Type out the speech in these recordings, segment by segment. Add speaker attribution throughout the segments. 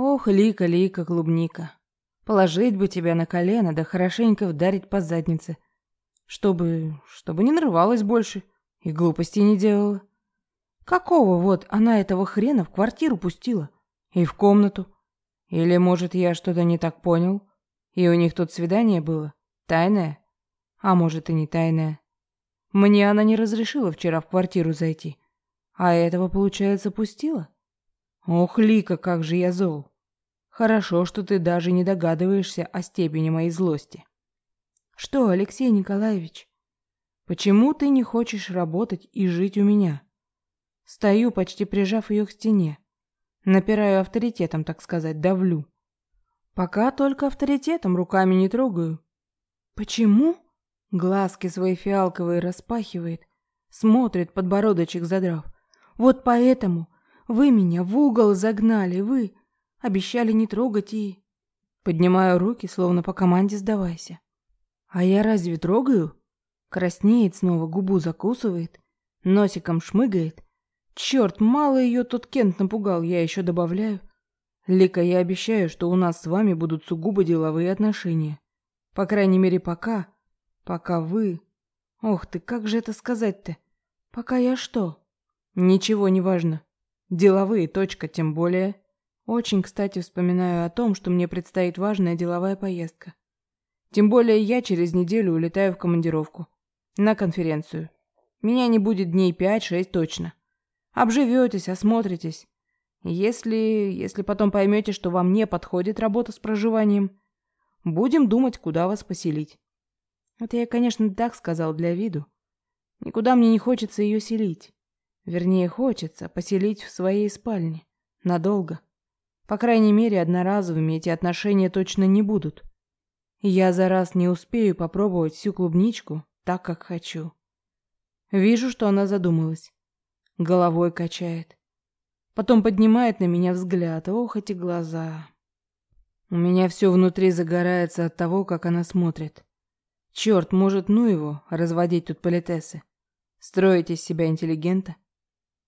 Speaker 1: Ох, Лика, Лика, клубника. Положить бы тебя на колено, да хорошенько вдарить по заднице. Чтобы... чтобы не нарывалась больше и глупостей не делала. Какого вот она этого хрена в квартиру пустила? И в комнату? Или, может, я что-то не так понял? И у них тут свидание было? Тайное? А может, и не тайное. Мне она не разрешила вчера в квартиру зайти. А этого, получается, пустила? Ох, Лика, как же я зол. Хорошо, что ты даже не догадываешься о степени моей злости. Что, Алексей Николаевич? Почему ты не хочешь работать и жить у меня? Стою, почти прижав ее к стене. Напираю авторитетом, так сказать, давлю. Пока только авторитетом руками не трогаю. Почему? Глазки свои фиалковые распахивает, смотрит, подбородочек задрав. Вот поэтому вы меня в угол загнали, вы обещали не трогать и... Поднимаю руки, словно по команде сдавайся. А я разве трогаю? Краснеет снова, губу закусывает, носиком шмыгает. Черт, мало ее тот Кент напугал, я еще добавляю. Лика, я обещаю, что у нас с вами будут сугубо деловые отношения. По крайней мере, пока. Пока вы... Ох ты, как же это сказать-то? Пока я что? Ничего не важно. Деловые, точка, тем более. Очень, кстати, вспоминаю о том, что мне предстоит важная деловая поездка. Тем более я через неделю улетаю в командировку. На конференцию. Меня не будет дней пять-шесть точно. Обживетесь, осмотритесь. Если... если потом поймете, что вам не подходит работа с проживанием, будем думать, куда вас поселить. Это я, конечно, так сказал для виду. Никуда мне не хочется ее селить. Вернее, хочется поселить в своей спальне. Надолго. По крайней мере, одноразовыми эти отношения точно не будут. Я за раз не успею попробовать всю клубничку так, как хочу. Вижу, что она задумалась. Головой качает. Потом поднимает на меня взгляд. Ох, эти глаза. У меня все внутри загорается от того, как она смотрит. Черт, может, ну его, разводить тут политесы. Строить из себя интеллигента.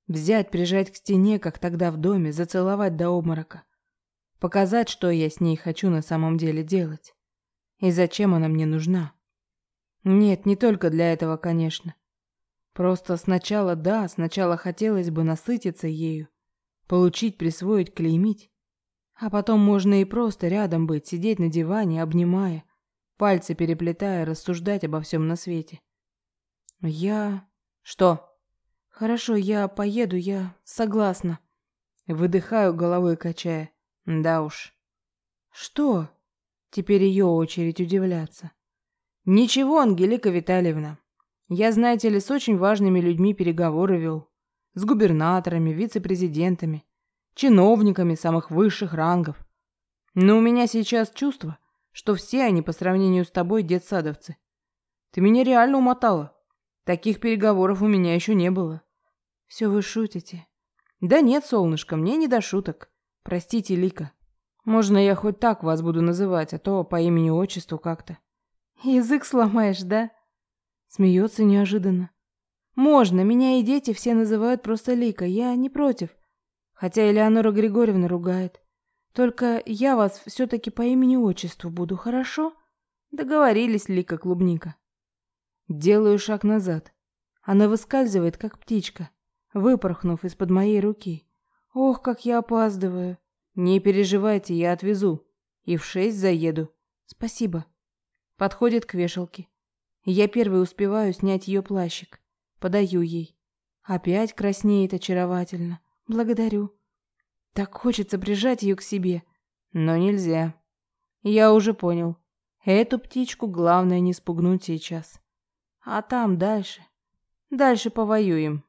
Speaker 1: Взять, прижать к стене, как тогда в доме, зацеловать до обморока. Показать, что я с ней хочу на самом деле делать. И зачем она мне нужна. Нет, не только для этого, конечно. Просто сначала, да, сначала хотелось бы насытиться ею. Получить, присвоить, клеймить. А потом можно и просто рядом быть, сидеть на диване, обнимая, пальцы переплетая, рассуждать обо всем на свете. Я... Что? Хорошо, я поеду, я согласна. Выдыхаю, головой качая. Да уж. Что? Теперь ее очередь удивляться. Ничего, Ангелика Витальевна. Я, знаете ли, с очень важными людьми переговоры вел. С губернаторами, вице-президентами, чиновниками самых высших рангов. Но у меня сейчас чувство, что все они по сравнению с тобой детсадовцы. Ты меня реально умотала. Таких переговоров у меня еще не было. Все вы шутите. Да нет, солнышко, мне не до шуток. Простите, Лика. Можно я хоть так вас буду называть, а то по имени-отчеству как-то. Язык сломаешь, да? Смеется неожиданно. Можно, меня и дети все называют просто Лика, я не против. Хотя Элеонора Григорьевна ругает. Только я вас все-таки по имени-отчеству буду, хорошо? Договорились, Лика Клубника. Делаю шаг назад. Она выскальзывает, как птичка выпорхнув из-под моей руки. Ох, как я опаздываю. Не переживайте, я отвезу. И в шесть заеду. Спасибо. Подходит к вешалке. Я первый успеваю снять ее плащик. Подаю ей. Опять краснеет очаровательно. Благодарю. Так хочется прижать ее к себе. Но нельзя. Я уже понял. Эту птичку главное не спугнуть сейчас. А там дальше. Дальше повоюем.